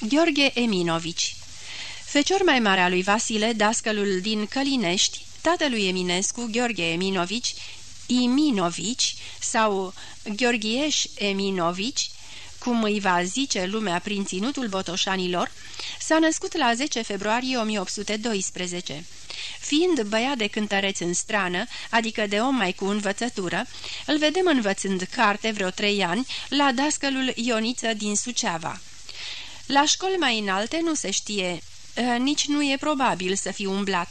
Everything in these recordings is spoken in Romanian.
Gheorghe Eminovici Fecior mai mare a lui Vasile, dascălul din Călinești, tatălui Eminescu, Gheorghe Eminovici, Iminovici sau Gheorghieș Eminovici, cum îi va zice lumea prin ținutul botoșanilor, s-a născut la 10 februarie 1812. Fiind băiat de cântăreț în strană, adică de om mai cu învățătură, îl vedem învățând carte vreo trei ani la dascălul Ioniță din Suceava. La școli mai înalte nu se știe, ă, nici nu e probabil să fi umblat.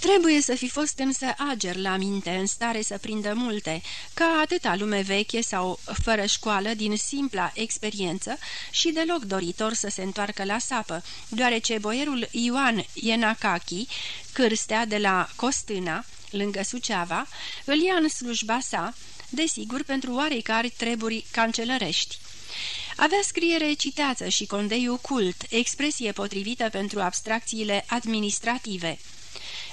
Trebuie să fi fost însă ager la minte, în stare să prindă multe, ca atâta lume veche sau fără școală din simpla experiență și deloc doritor să se întoarcă la sapă, deoarece boierul Ioan Ienacachi, cârstea de la Costâna, lângă Suceava, îl ia în slujba sa, desigur pentru oarecare treburi cancelărești. Avea scriere citeață și condeiu cult, expresie potrivită pentru abstracțiile administrative.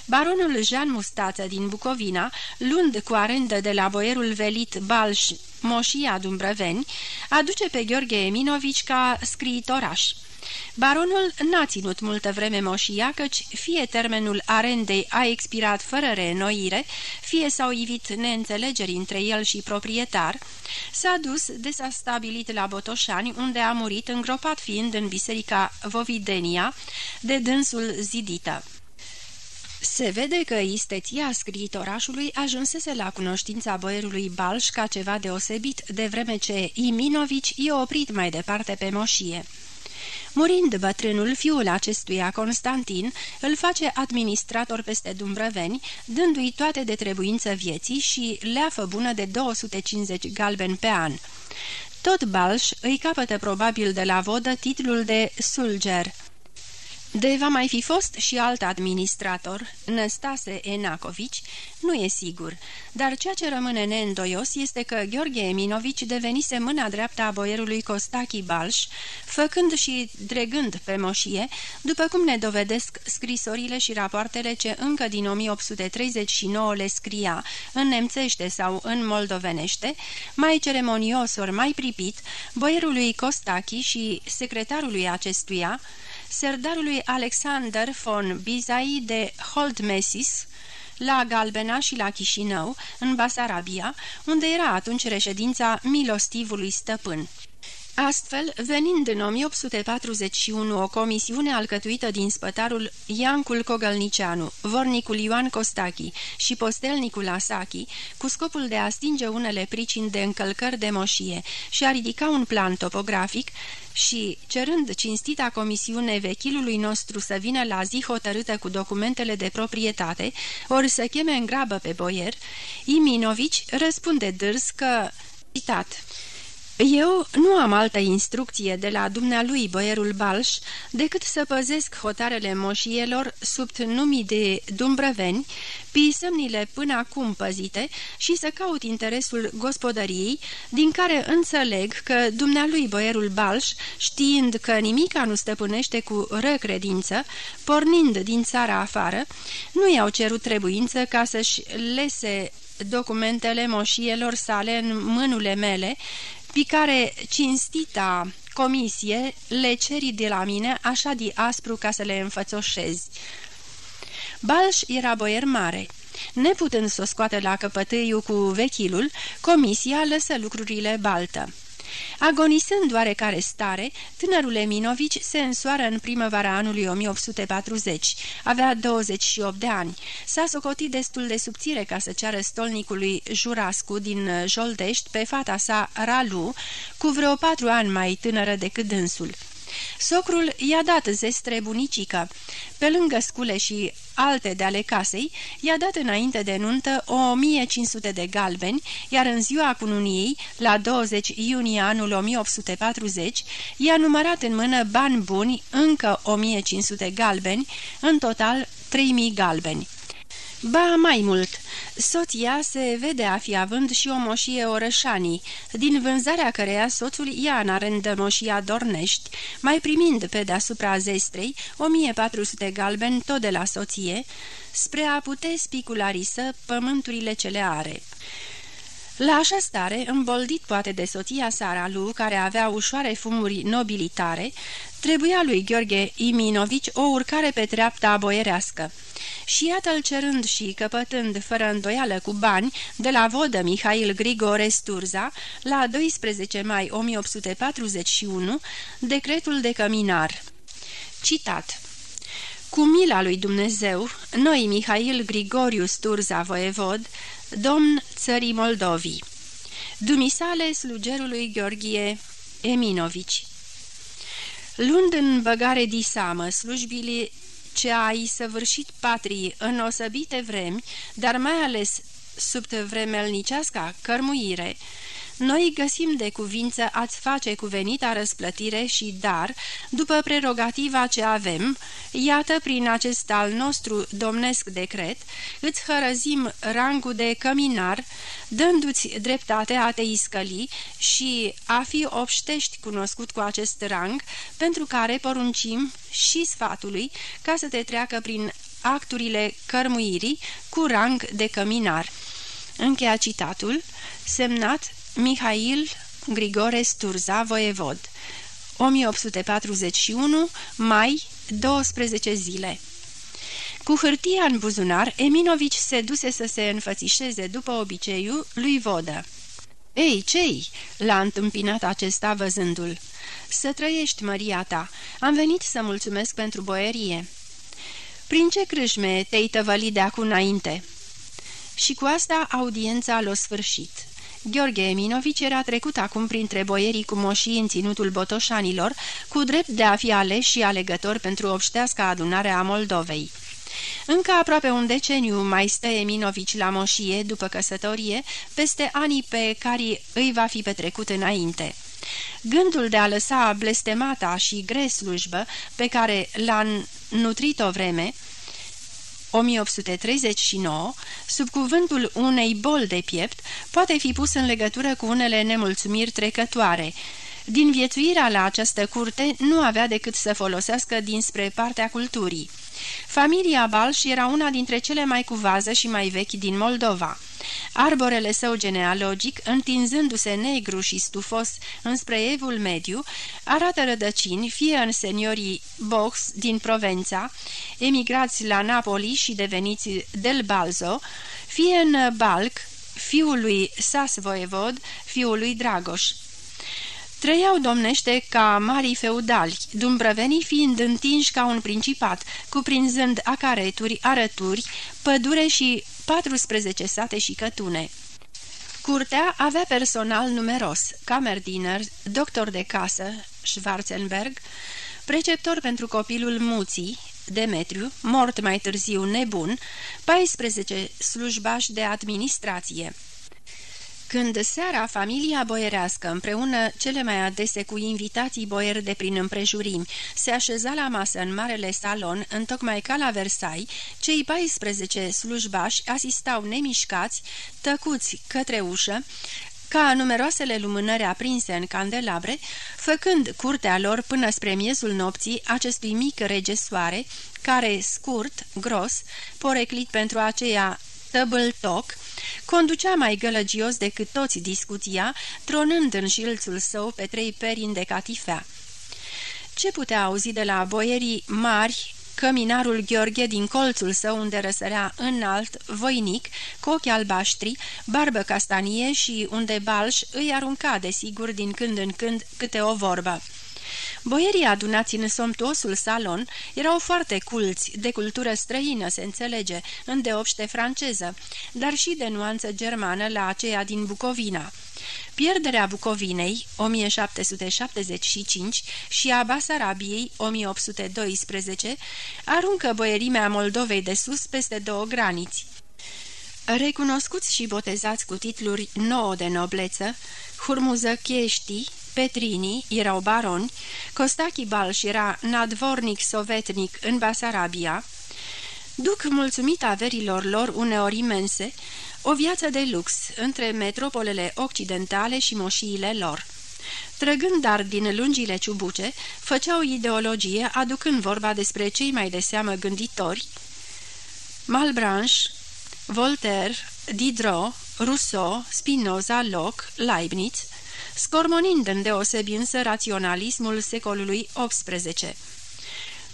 Baronul Jean Mustață din Bucovina, luând cu arendă de la boierul velit Balș Moșia Dumbrăveni, aduce pe Gheorghe Eminovici ca scriitoraș. Baronul n-a ținut multă vreme moșia, căci fie termenul arendei a expirat fără reînnoire, fie s-au ivit neînțelegeri între el și proprietar, s-a dus de s-a stabilit la Botoșani, unde a murit îngropat fiind în biserica Vovidenia, de dânsul zidită. Se vede că isteția scriitorașului ajunsese la cunoștința boierului Balș ca ceva deosebit, de vreme ce Iminovici i-a oprit mai departe pe moșie. Murind bătrânul, fiul acestuia, Constantin, îl face administrator peste Dumbrăveni, dându-i toate de trebuință vieții și leafă bună de 250 galben pe an. Tot Balș îi capătă probabil de la vodă titlul de sulger. De va mai fi fost și alt administrator, Năstase Enacovici, nu e sigur, dar ceea ce rămâne neîndoios este că Gheorghe Eminovici devenise mâna dreaptă a boierului Costachi Balș, făcând și dregând pe moșie, după cum ne dovedesc scrisorile și rapoartele ce încă din 1839 le scria, în nemțește sau în moldovenește, mai ceremonios ori mai pripit, boierului Costachi și secretarului acestuia, serdarului Alexander von Bizai de Holdmesis, la Galbena și la Chișinău, în Basarabia, unde era atunci reședința milostivului stăpân. Astfel, venind în 1841 o comisiune alcătuită din spătarul Iancul Cogălnicianu, vornicul Ioan Costachi și postelnicul Asachi, cu scopul de a stinge unele pricini de încălcări de moșie și a ridica un plan topografic, și, cerând cinstita comisiune vechilului nostru să vină la zi hotărâtă cu documentele de proprietate, ori să cheme în grabă pe boier, Iminovici răspunde dârs că, citat, eu nu am altă instrucție de la dumnealui boierul Balș decât să păzesc hotarele moșielor sub numii de dumbrăveni, pisămnile până acum păzite și să caut interesul gospodăriei, din care înțeleg că dumnealui boierul Balș, știind că nimica nu stăpânește cu răcredință, pornind din țara afară, nu i-au cerut trebuință ca să-și lese documentele moșielor sale în mânule mele pe care cinstita comisie le ceri de la mine așa de aspru ca să le înfățoșezi. Balș era boier mare. Neputând să o scoate la căpătâiu cu vechilul, comisia lăsă lucrurile baltă. Agonisând oarecare stare, tânărul Eminovici se însoară în primăvara anului 1840. Avea 28 de ani. S-a socotit destul de subțire ca să ceară stolnicului Jurascu din Joldești pe fata sa Ralu, cu vreo patru ani mai tânără decât dânsul. Socrul i-a dat zestre bunicică. Pe lângă scule și alte de ale casei, i-a dat înainte de nuntă o 1500 de galbeni, iar în ziua cununiei, la 20 iunie anul 1840, i-a numărat în mână bani buni încă 1500 galbeni, în total 3000 galbeni. Ba mai mult, soția se vede a fi având și o moșie orășanii, din vânzarea căreia soțul ia în arendă moșia Dornești, mai primind pe deasupra zestrei 1400 galben tot de la soție, spre a putea spicularisă pământurile ce le are. La așa stare, îmboldit poate de soția Sara lui, care avea ușoare fumuri nobilitare, trebuia lui Gheorghe Iminovici o urcare pe treapta boierească. Și iată-l cerând și căpătând fără îndoială cu bani de la vodă Mihail Grigore Sturza la 12 mai 1841 decretul de căminar. Citat Cu mila lui Dumnezeu, noi Mihail Grigoriu Sturza voievod, domn țării Moldovii. Dumisale slugerului Gheorghe Eminovici Luând în băgare disamă slujbile ce ai săvârșit patrii în osăbite vremi, dar mai ales sub vremelnicească cărmuire, noi găsim de cuvință ați face cuvenita răsplătire și dar, după prerogativa ce avem, iată prin acest al nostru domnesc decret, îți hărăzim rangul de căminar, dându-ți dreptate a te iscăli și a fi obștești cunoscut cu acest rang, pentru care poruncim și sfatului ca să te treacă prin acturile cărmuirii cu rang de căminar. Încheia citatul, semnat Mihail Grigore Sturza, voievod 1841, mai, 12 zile Cu hârtia în buzunar, Eminovici se duse să se înfățișeze după obiceiul lui Vodă. Ei, cei?" l-a întâmpinat acesta văzându-l. Să trăiești, măria ta. Am venit să mulțumesc pentru boierie." Prin ce crâșme te-ai tăvălit de acum înainte?" Și cu asta audiența l-a sfârșit. Gheorghe Eminovici era trecut acum printre boierii cu moșii în ținutul botoșanilor, cu drept de a fi ales și alegător pentru obșteasca adunare a Moldovei. Încă aproape un deceniu mai stă Eminovici la moșie, după căsătorie, peste anii pe care îi va fi petrecut înainte. Gândul de a lăsa blestemata și gre slujbă pe care l-a nutrit o vreme, 1839, sub cuvântul unei bol de piept, poate fi pus în legătură cu unele nemulțumiri trecătoare. Din viețuirea la această curte nu avea decât să folosească dinspre partea culturii. Familia Balș era una dintre cele mai cuvază și mai vechi din Moldova. Arborele său genealogic, întinzându-se negru și stufos înspre evul mediu, arată rădăcini fie în seniorii Box din Provența, emigrați la Napoli și deveniți del Balzo, fie în Balc, fiul lui Sas Voievod, fiul lui Dragoș. Trăiau domnește ca mari feudali, dumbrăvenii fiind întinși ca un principat, cuprinzând acareturi, arături, pădure și 14 sate și cătune. Curtea avea personal numeros, camerdiner, doctor de casă, Schwarzenberg, preceptor pentru copilul Muții, Demetriu, mort mai târziu nebun, 14 slujbași de administrație. Când seara familia boierească, împreună cele mai adese cu invitații boieri de prin împrejurimi, se așeza la masă în marele salon, întocmai ca la Versailles, cei 14 slujbași asistau nemișcați, tăcuți către ușă, ca numeroasele lumânări aprinse în candelabre, făcând curtea lor până spre miezul nopții acestui mic rege soare, care, scurt, gros, poreclit pentru aceea tăbâltoc, conducea mai gălăgios decât toți discuția, tronând în șilțul său pe trei perini de catifea. Ce putea auzi de la boierii mari, căminarul Gheorghe din colțul său unde răsărea înalt, voinic, cu ochi albaștri, barbă castanie și unde Balș îi arunca, desigur, din când în când câte o vorbă. Boierii adunați în somptuosul salon erau foarte culți, de cultură străină, se înțelege, îndeopște franceză, dar și de nuanță germană la aceea din Bucovina. Pierderea Bucovinei, 1775, și a Basarabiei, 1812, aruncă boierimea Moldovei de sus peste două graniți. Recunoscuți și botezați cu titluri nouă de nobleță, Hurmuzăcheștii, Petrini erau baroni, Costachi Balș era nadvornic sovetnic în Basarabia, duc mulțumit averilor lor uneori imense, o viață de lux între metropolele occidentale și moșiile lor. Trăgând dar din lungile ciubuce, făceau ideologie aducând vorba despre cei mai de seamă gânditori, Malbranche, Voltaire, Diderot, Rousseau, Spinoza, Locke, Leibniz, scormonind îndeosebi însă raționalismul secolului XVIII.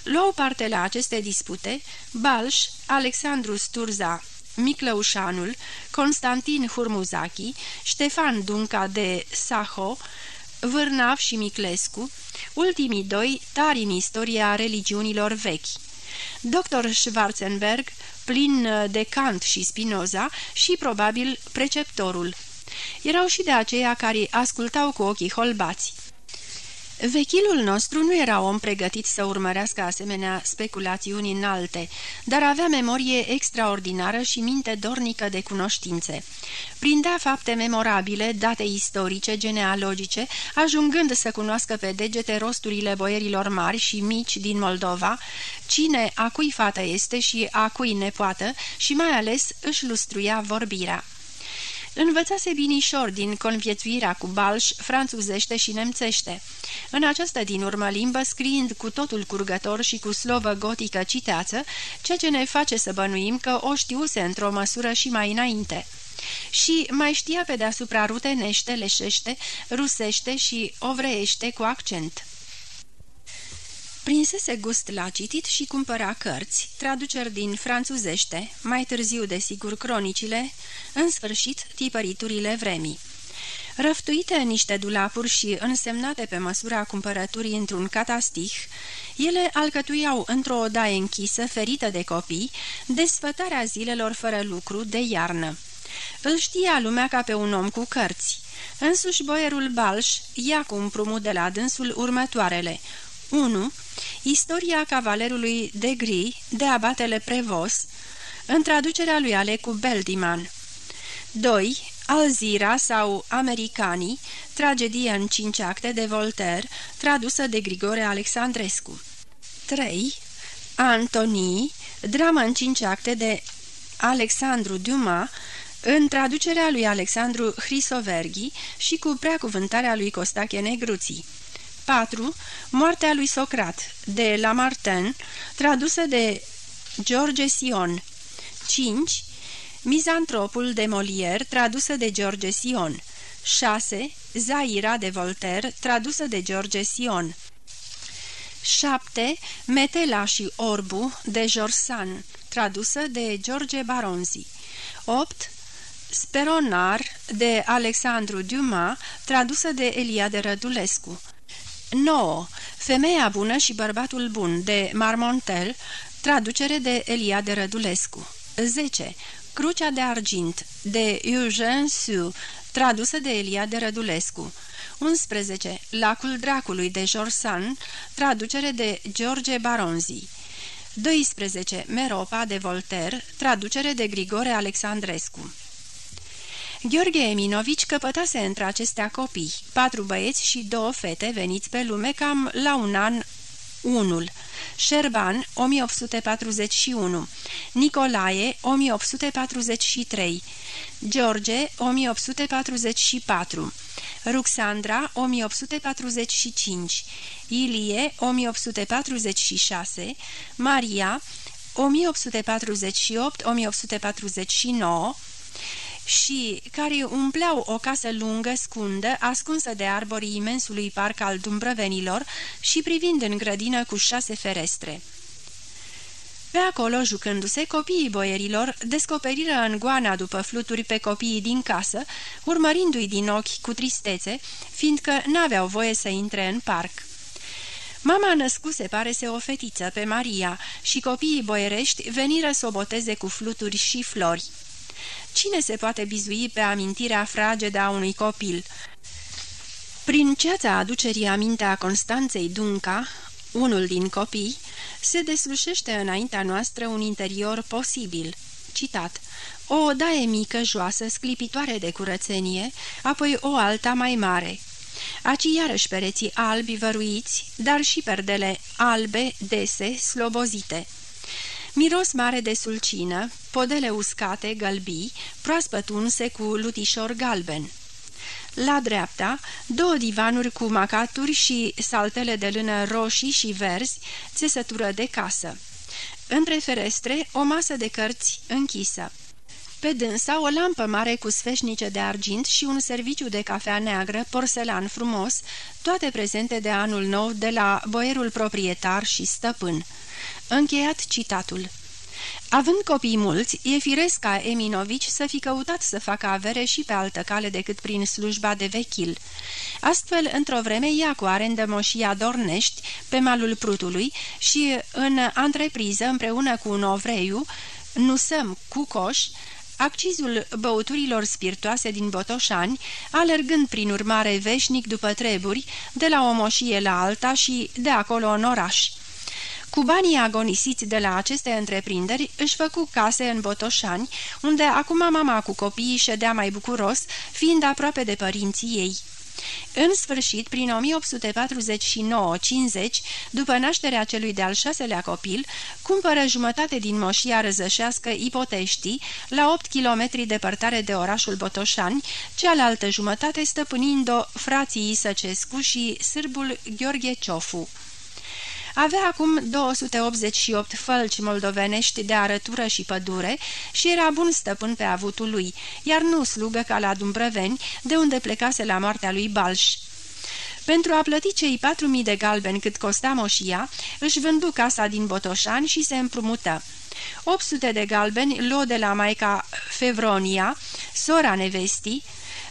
Luau parte la aceste dispute Balș, Alexandru Sturza, Miclăușanul, Constantin Hurmuzaki, Ștefan Dunca de Saho, Vârnav și Miclescu, ultimii doi tari în istoria religiunilor vechi. Dr. Schwarzenberg, plin de Kant și Spinoza și, probabil, preceptorul. Erau și de aceia care ascultau cu ochii holbați. Vechilul nostru nu era om pregătit să urmărească asemenea speculațiuni înalte, dar avea memorie extraordinară și minte dornică de cunoștințe. Prindea fapte memorabile, date istorice, genealogice, ajungând să cunoască pe degete rosturile boierilor mari și mici din Moldova, cine, a cui fată este și a cui nepoată și mai ales își lustruia vorbirea. Învățase binișor din conviețuirea cu balș, franțuzește și nemțește. În această din urmă limbă, scriind cu totul curgător și cu slovă gotică citeață, ceea ce ne face să bănuim că o știuse într-o măsură și mai înainte. Și mai știa pe deasupra rutenește, leșește, rusește și ovreiește cu accent. Prinsese gust la citit și cumpăra cărți, traduceri din franțuzește, mai târziu desigur cronicile, în sfârșit tipăriturile vremii. Răftuite în niște dulapuri și însemnate pe măsura cumpărăturii într-un catastih, ele alcătuiau într-o odaie închisă, ferită de copii, desfătarea zilelor fără lucru de iarnă. Îl știa lumea ca pe un om cu cărți. Însuși boierul Balș ia cu împrumut de la dânsul următoarele. 1. Istoria cavalerului de Gri de abatele Prevos, în traducerea lui Alecu Beldiman. 2. Alzira sau Americanii, tragedie în cinci acte de Voltaire, tradusă de Grigore Alexandrescu. 3. Antonii, dramă în cinci acte de Alexandru Dumas, în traducerea lui Alexandru Hrisoverghi și cu preacuvântarea lui Costache Negruții. 4. Moartea lui Socrat, de Lamartine, tradusă de George Sion. 5. Mizantropul de Molière, tradusă de George Sion. 6. Zaira de Voltaire, tradusă de George Sion. 7. Metela și Orbu de Jorsan, tradusă de George Baronzi. 8. Speronar de Alexandru Dumas, tradusă de Eliade Rădulescu. 9. Femeia bună și bărbatul bun de Marmontel, traducere de Eliade Rădulescu. 10. Crucea de argint de Eugène Sue, tradusă de Eliade Rădulescu. 11. Lacul dracului de Jorsan, traducere de George Baronzi. 12. Meropa de Voltaire, traducere de Grigore Alexandrescu. Gheorghe Eminovici căpătase între acestea copii, patru băieți și două fete veniți pe lume cam la un an unul. Șerban, 1841, Nicolae, 1843, George, 1844, Ruxandra, 1845, Ilie, 1846, Maria, 1848-1849, și care umpleau o casă lungă, scundă, ascunsă de arborii imensului parc al dumbrăvenilor și privind în grădină cu șase ferestre. Pe acolo, jucându-se, copiii boierilor descoperiră în goana după fluturi pe copiii din casă, urmărindu-i din ochi cu tristețe, fiindcă n-aveau voie să intre în parc. Mama născuse, pare se o fetiță, pe Maria și copiii boierești veniră să o boteze cu fluturi și flori. Cine se poate bizui pe amintirea fragedă a unui copil? Prin ceața aducerii amintea Constanței Dunca, unul din copii, se deslușește înaintea noastră un interior posibil. Citat. O odaie mică, joasă, sclipitoare de curățenie, apoi o alta mai mare. Aci iarăși pereții albi văruiți, dar și perdele albe, dese, slobozite. Miros mare de sulcină, podele uscate, gălbii, proaspăt unse cu lutișor galben. La dreapta, două divanuri cu macaturi și saltele de lână roșii și verzi, țesătură de casă. Între ferestre, o masă de cărți închisă. Pe dânsa o lampă mare cu sfeșnice de argint și un serviciu de cafea neagră, porselan frumos, toate prezente de anul nou de la boierul proprietar și stăpân. Încheiat citatul. Având copii mulți, e firesc ca Eminovici să fi căutat să facă avere și pe altă cale decât prin slujba de vechil. Astfel, într-o vreme, ia cu arendă moșia Dornești, pe malul Prutului, și în antrepriză, împreună cu un ovreiu, Nusăm Cucoș, accizul băuturilor spiritoase din Botoșani, alergând prin urmare veșnic după treburi, de la o moșie la alta și de acolo în oraș. Cu banii agonisiți de la aceste întreprinderi, își făcu case în Botoșani, unde acum mama cu copiii ședea mai bucuros, fiind aproape de părinții ei. În sfârșit, prin 1849-50, după nașterea celui de-al șaselea copil, cumpără jumătate din moșia răzășească Ipoteștii, la 8 km departare de orașul Botoșani, cealaltă jumătate stăpânind-o frații Isăcescu și sârbul Gheorghe Ciofu. Avea acum 288 fălci moldovenești de arătură și pădure și era bun stăpân pe avutul lui, iar nu slugă ca la Dumbrăveni, de unde plecase la moartea lui Balș. Pentru a plăti cei patru mii de galbeni cât costa moșia, își vându casa din Botoșani și se împrumută. 800 de galbeni luă de la maica Fevronia, sora nevestii,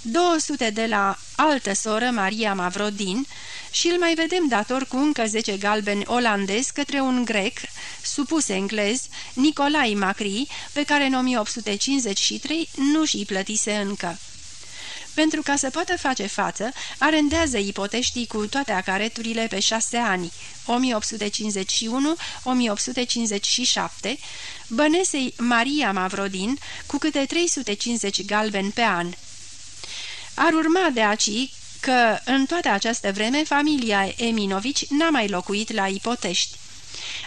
200 de la altă soră, Maria Mavrodin, și îl mai vedem dator cu încă 10 galbeni olandez către un grec, supus englez, Nicolai Macri, pe care în 1853 nu și plătise încă. Pentru ca să poată face față, arendează ipoteștii cu toate acareturile pe șase ani, 1851-1857, bănesei Maria Mavrodin cu câte 350 galbeni pe an. Ar urma de aici că în toată această vreme familia Eminovici n-a mai locuit la Ipotești.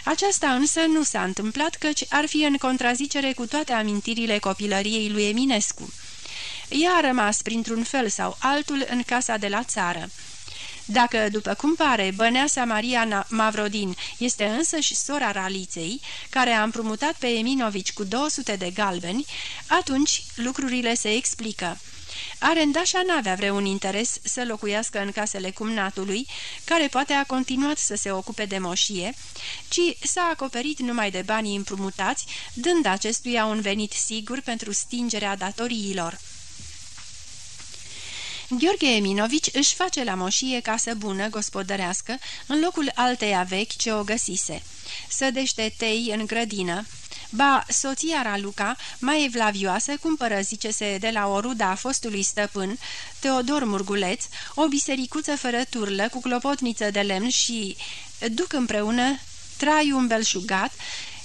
Aceasta însă nu s-a întâmplat căci ar fi în contrazicere cu toate amintirile copilăriei lui Eminescu. Ea a rămas printr-un fel sau altul în casa de la țară. Dacă, după cum pare, băneasa Maria Mavrodin este însă și sora Raliței, care a împrumutat pe Eminovici cu 200 de galbeni, atunci lucrurile se explică. Arendașa n-avea vreun interes să locuiască în casele cumnatului, care poate a continuat să se ocupe de moșie, ci s-a acoperit numai de banii împrumutați, dând acestuia un venit sigur pentru stingerea datoriilor. Gheorghe Eminovici își face la moșie casă bună, gospodărească, în locul alteia vechi ce o găsise. Sădește tei în grădină, Ba, soția Raluca, mai evlavioasă, cumpără, zice-se, de la o ruda fostului stăpân, Teodor Murguleț, o bisericuță fără turlă, cu clopotniță de lemn și duc împreună traiul belșugat,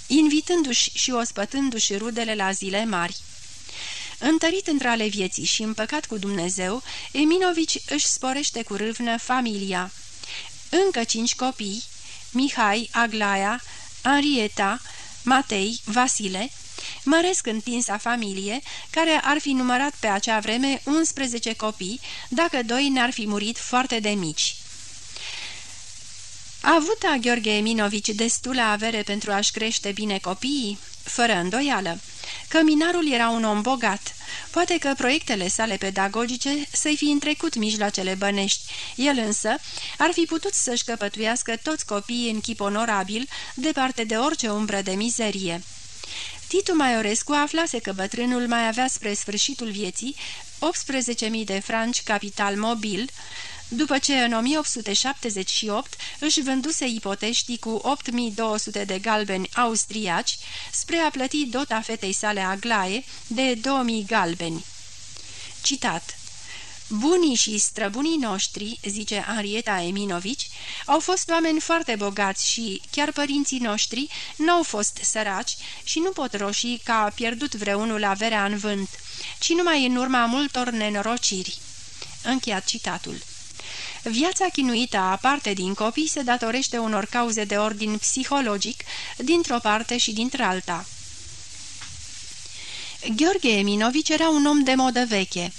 invitându-și și ospătându-și rudele la zile mari. Întărit între ale vieții și împăcat cu Dumnezeu, Eminovici își sporește cu râvnă familia. Încă cinci copii, Mihai, Aglaia, Henrieta, Matei, Vasile, măresc întinsa familie, care ar fi numărat pe acea vreme 11 copii, dacă doi n-ar fi murit foarte de mici. A avut a Gheorghe Eminovici destulă avere pentru a-și crește bine copiii? Fără îndoială. Căminarul era un om bogat. Poate că proiectele sale pedagogice să-i fi întrecut mijloacele bănești. El însă ar fi putut să-și căpătuiască toți copiii în chip onorabil, departe de orice umbră de mizerie. Titu Maiorescu aflase că bătrânul mai avea spre sfârșitul vieții 18.000 de franci capital mobil, după ce în 1878 își vânduse ipoteștii cu 8200 de galbeni austriaci spre a plăti dota fetei sale Aglaie de 2000 galbeni. Citat Bunii și străbunii noștri, zice Arieta Eminovici, au fost oameni foarte bogați și chiar părinții noștri n-au fost săraci și nu pot roși că a pierdut vreunul averea în vânt, ci numai în urma multor nenorociri. Încheiat citatul. Viața chinuită aparte din copii se datorește unor cauze de ordin psihologic, dintr-o parte și dintr-alta. Gheorghe Eminovici era un om de modă veche.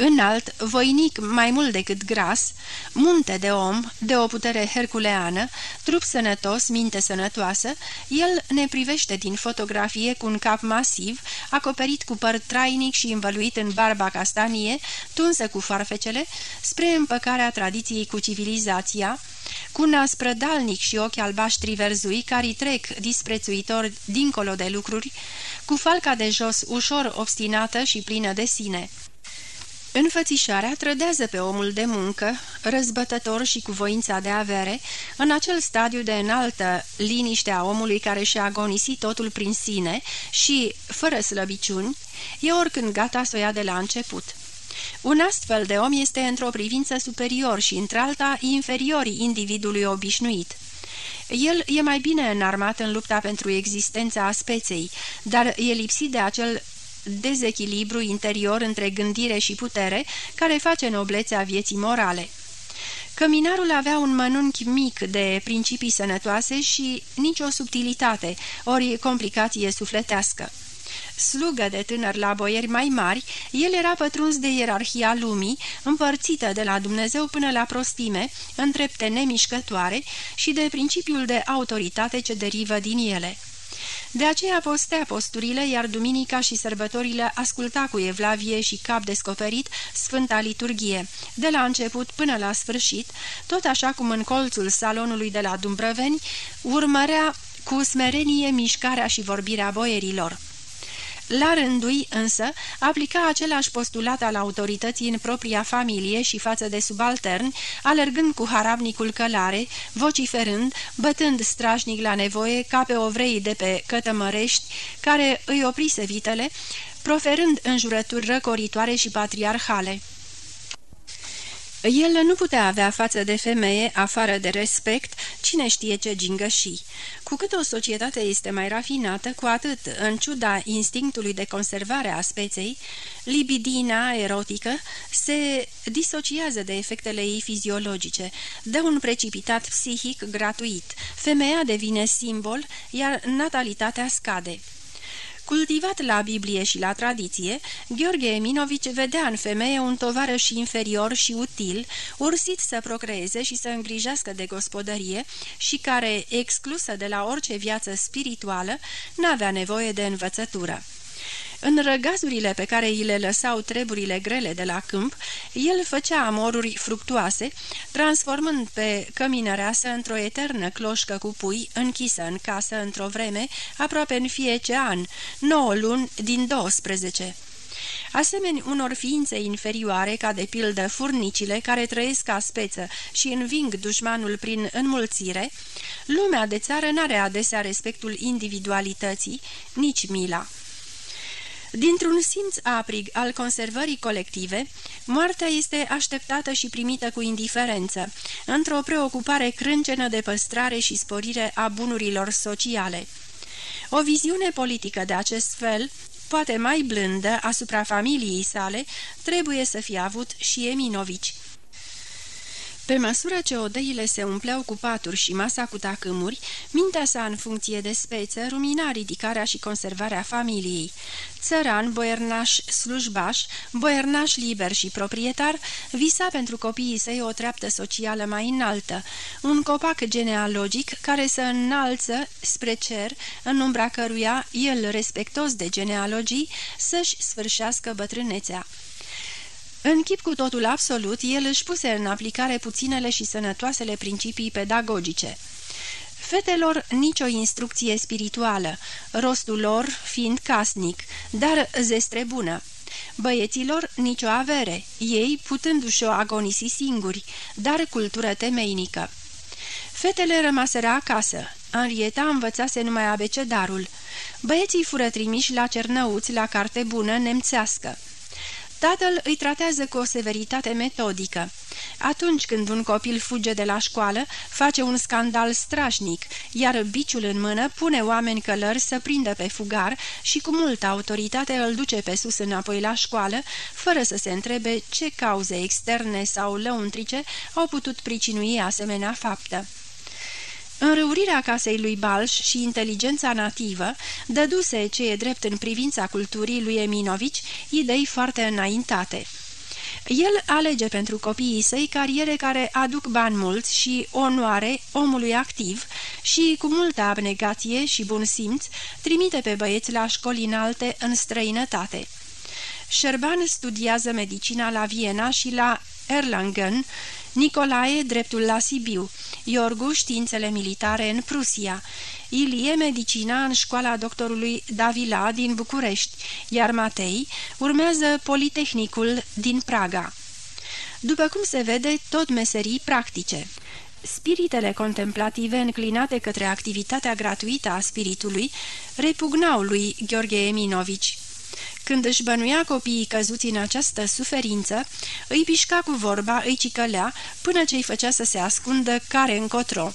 Înalt, voinic mai mult decât gras, munte de om, de o putere herculeană, trup sănătos, minte sănătoasă, el ne privește din fotografie cu un cap masiv, acoperit cu păr trainic și învăluit în barba castanie, tunsă cu farfecele, spre împăcarea tradiției cu civilizația, cu nas prădalnic și ochi albaștri verzui care trec disprețuitor dincolo de lucruri, cu falca de jos ușor obstinată și plină de sine. Înfățișarea trădează pe omul de muncă, răzbătător și cu voința de avere, în acel stadiu de înaltă liniște a omului care și-a agonisit totul prin sine și, fără slăbiciuni, e oricând gata să o ia de la început. Un astfel de om este într-o privință superior și într-alta inferior individului obișnuit. El e mai bine înarmat în lupta pentru existența a speței, dar e lipsit de acel dezechilibru interior între gândire și putere care face noblețea vieții morale. Căminarul avea un mănunchi mic de principii sănătoase și nicio subtilitate, ori complicație sufletească. Slugă de tânăr la boieri mai mari, el era pătruns de ierarhia lumii, împărțită de la Dumnezeu până la prostime, în trepte nemișcătoare și de principiul de autoritate ce derivă din ele. De aceea postea posturile, iar duminica și sărbătorile asculta cu evlavie și cap descoperit Sfânta Liturghie, de la început până la sfârșit, tot așa cum în colțul salonului de la Dumbrăveni urmărea cu smerenie mișcarea și vorbirea boierilor. La rândui, însă, aplica același postulat al autorității în propria familie și față de subalterni, alergând cu harabnicul călare, vociferând, bătând strașnic la nevoie ca pe ovrei de pe cătămărești, care îi oprise vitele, proferând înjurături răcoritoare și patriarhale. El nu putea avea față de femeie, afară de respect, cine știe ce gingășii. Cu cât o societate este mai rafinată, cu atât, în ciuda instinctului de conservare a speței, libidina erotică se disociază de efectele ei fiziologice, dă un precipitat psihic gratuit, femeia devine simbol, iar natalitatea scade. Cultivat la Biblie și la tradiție, Gheorghe Eminovici vedea în femeie un tovarăș inferior și util, ursit să procreeze și să îngrijească de gospodărie și care, exclusă de la orice viață spirituală, n-avea nevoie de învățătură. În răgazurile pe care îi le lăsau treburile grele de la câmp, el făcea amoruri fructuoase, transformând pe căminăreasă într-o eternă cloșcă cu pui, închisă în casă într-o vreme, aproape în fiece an, 9 luni din 12. Asemeni unor ființe inferioare, ca de pildă furnicile, care trăiesc ca speță și înving dușmanul prin înmulțire, lumea de țară n-are adesea respectul individualității, nici mila. Dintr-un simț aprig al conservării colective, moartea este așteptată și primită cu indiferență, într-o preocupare crâncenă de păstrare și sporire a bunurilor sociale. O viziune politică de acest fel, poate mai blândă asupra familiei sale, trebuie să fie avut și Eminovici. Pe măsură ce odăile se umpleau cu paturi și masa cu tacâmuri, mintea sa în funcție de speță rumina ridicarea și conservarea familiei. Țăran, boiernaș, slujbaș, boiernaș liber și proprietar, visa pentru copiii săi o treaptă socială mai înaltă, un copac genealogic care să înalță spre cer, în umbra căruia el, respectos de genealogii, să-și sfârșească bătrânețea. În chip cu totul absolut, el își puse în aplicare puținele și sănătoasele principii pedagogice. Fetelor nicio instrucție spirituală, rostul lor fiind casnic, dar zestre bună. Băieților nicio avere, ei putându-și o agonisi singuri, dar cultură temeinică. Fetele rămaseră acasă. Anrieta învățase numai abecedarul. Băieții fură trimiși la cernăuți la carte bună nemțească. Tatăl îi tratează cu o severitate metodică. Atunci când un copil fuge de la școală, face un scandal strașnic, iar biciul în mână pune oameni călări să prindă pe fugar și cu multă autoritate îl duce pe sus înapoi la școală, fără să se întrebe ce cauze externe sau lăuntrice au putut pricinui asemenea faptă. Înrăurirea casei lui Balș și inteligența nativă dăduse ce e drept în privința culturii lui Eminovici idei foarte înaintate. El alege pentru copiii săi cariere care aduc bani mulți și onoare omului activ și, cu multă abnegație și bun simț, trimite pe băieți la școli înalte în străinătate. Șerban studiază medicina la Viena și la Erlangen, Nicolae dreptul la Sibiu, Iorgu științele militare în Prusia, Ilie medicina în școala doctorului Davila din București, iar Matei urmează Politehnicul din Praga. După cum se vede, tot meserii practice. Spiritele contemplative înclinate către activitatea gratuită a spiritului repugnau lui Gheorghe Eminovici. Când își bănuia copiii căzuți în această suferință, îi pișca cu vorba, îi cicălea, până ce îi făcea să se ascundă care încotro.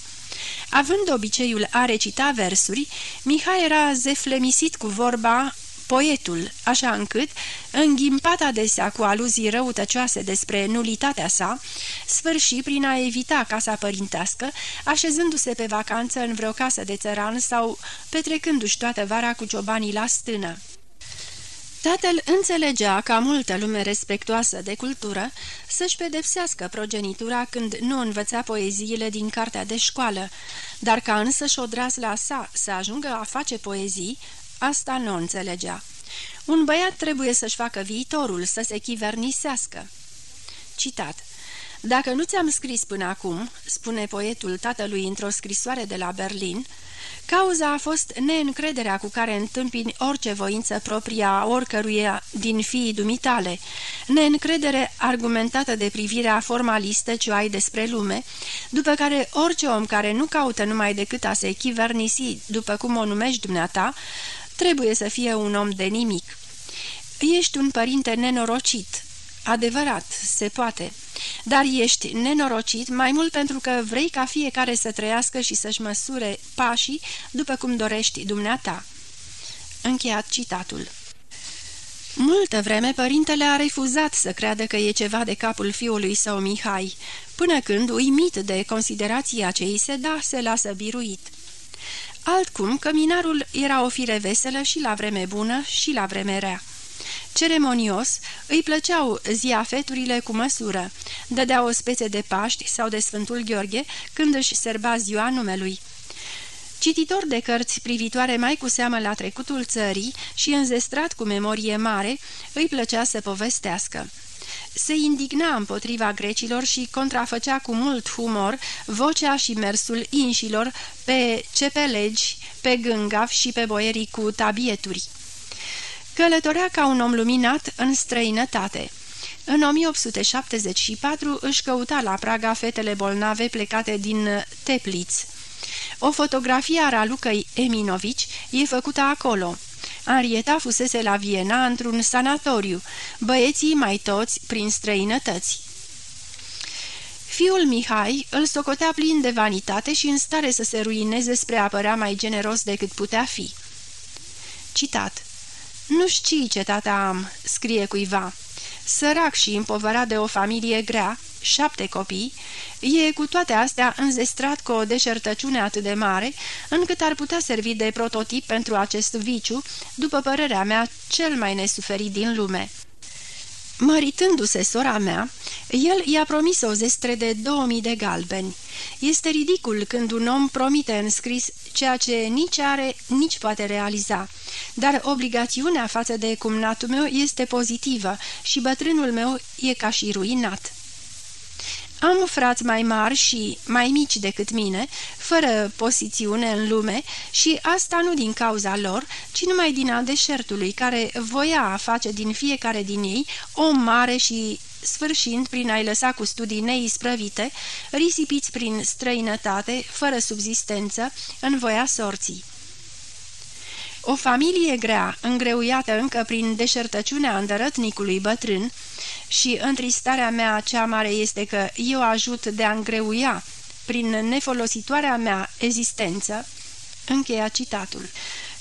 Având obiceiul a recita versuri, Mihai era zeflemisit cu vorba poetul, așa încât, înghimpat adesea cu aluzii răutăcioase despre nulitatea sa, sfârși prin a evita casa părintească, așezându-se pe vacanță în vreo casă de țăran sau petrecându-și toată vara cu ciobanii la stână. Tatăl înțelegea ca multă lume respectoasă de cultură să-și pedepsească progenitura când nu învăța poeziile din cartea de școală, dar ca însă-și la sa să ajungă a face poezii, asta nu înțelegea. Un băiat trebuie să-și facă viitorul, să se chivernisească. Citat Dacă nu ți-am scris până acum, spune poetul tatălui într-o scrisoare de la Berlin, Cauza a fost neîncrederea cu care întâmpini orice voință propria oricăruia din fiii dumitale, neîncredere argumentată de privirea formalistă ce o ai despre lume, după care orice om care nu caută numai decât a se chivernisi după cum o numești dumneata, trebuie să fie un om de nimic. Ești un părinte nenorocit. Adevărat, se poate dar ești nenorocit mai mult pentru că vrei ca fiecare să trăiască și să-și măsure pașii după cum dorești dumneata. Încheiat citatul. Multă vreme părintele a refuzat să creadă că e ceva de capul fiului său Mihai, până când, uimit de considerația ce îi se da, se lasă biruit. Altcum, căminarul era o fire veselă și la vreme bună și la vreme rea. Ceremonios, îi plăceau ziafeturile cu măsură. Dădea o spețe de Paști sau de Sfântul Gheorghe când își serba ziua numelui. Cititor de cărți privitoare mai cu seamă la trecutul țării și înzestrat cu memorie mare, îi plăcea să povestească. Se indigna împotriva grecilor și contrafăcea cu mult humor vocea și mersul inșilor pe cepelegi, pe gângaf și pe boierii cu tabieturi. Călătorea ca un om luminat în străinătate. În 1874 își căuta la Praga fetele bolnave plecate din Tepliț. O fotografie a Ralucăi Eminovici e făcută acolo. Arieta fusese la Viena într-un sanatoriu, băieții mai toți prin străinătăți. Fiul Mihai îl socotea plin de vanitate și în stare să se ruineze spre a părea mai generos decât putea fi. Citat nu știi ce tata am," scrie cuiva. Sărac și împovărat de o familie grea, șapte copii, e cu toate astea înzestrat cu o deșertăciune atât de mare, încât ar putea servi de prototip pentru acest viciu, după părerea mea, cel mai nesuferit din lume. Măritându-se sora mea, el i-a promis o zestre de 2000 de galbeni. Este ridicul când un om promite în scris ceea ce nici are, nici poate realiza. Dar obligațiunea față de cumnatul meu este pozitivă și bătrânul meu e ca și ruinat. Am frați mai mari și mai mici decât mine, fără pozițiune în lume și asta nu din cauza lor, ci numai din a deșertului, care voia a face din fiecare din ei om mare și sfârșind prin a-i lăsa cu studii neisprăvite, risipiți prin străinătate, fără subzistență, în voia sorții. O familie grea, îngreuiată încă prin deșertăciunea îndărătnicului bătrân, și întristarea mea cea mare este că eu ajut de a îngreuia, prin nefolositoarea mea existență, încheia citatul,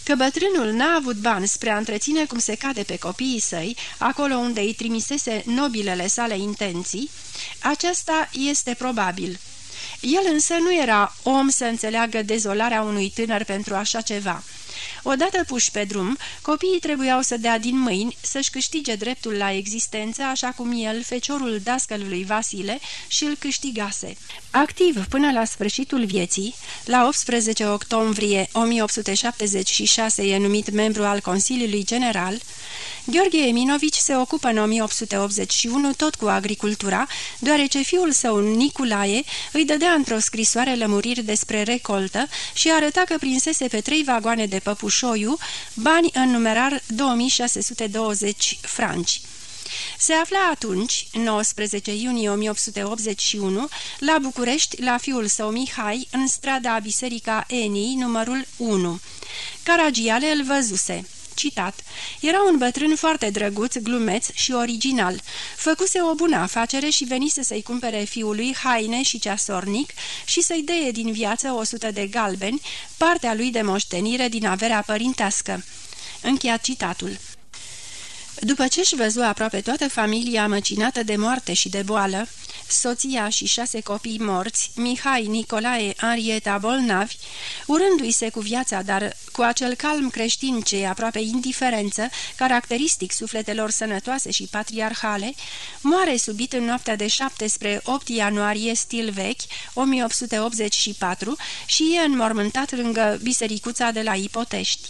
că bătrânul n-a avut bani spre a întreține cum se cade pe copiii săi, acolo unde îi trimisese nobilele sale intenții, aceasta este probabil. El însă nu era om să înțeleagă dezolarea unui tânăr pentru așa ceva. Odată puși pe drum, copiii trebuiau să dea din mâini să-și câștige dreptul la existență, așa cum el, feciorul dascălului Vasile, și îl câștigase. Activ până la sfârșitul vieții, la 18 octombrie 1876 e numit membru al Consiliului General, Gheorghe Eminovici se ocupă în 1881 tot cu agricultura, deoarece fiul său, Niculae, îi dădea într-o scrisoare lămuriri despre recoltă și arăta că prinsese pe trei vagoane de păpușoiu bani în numerar 2620 franci. Se afla atunci, 19 iunie 1881, la București, la fiul său Mihai, în strada Biserica Enii, numărul 1. Caragiale îl văzuse. Citat. Era un bătrân foarte drăguț, glumeț și original. Făcuse o bună afacere și venise să-i cumpere fiului haine și ceasornic și să-i deie din viață o sută de galbeni, partea lui de moștenire din averea părintească. Încheiat citatul. După ce își văzu aproape toată familia măcinată de moarte și de boală, soția și șase copii morți, Mihai, Nicolae, Arieta, bolnavi, urându-i se cu viața, dar cu acel calm creștin ce e aproape indiferență, caracteristic sufletelor sănătoase și patriarhale, moare subit în noaptea de 7 spre 8 ianuarie stil vechi, 1884, și e înmormântat lângă bisericuța de la Ipotești.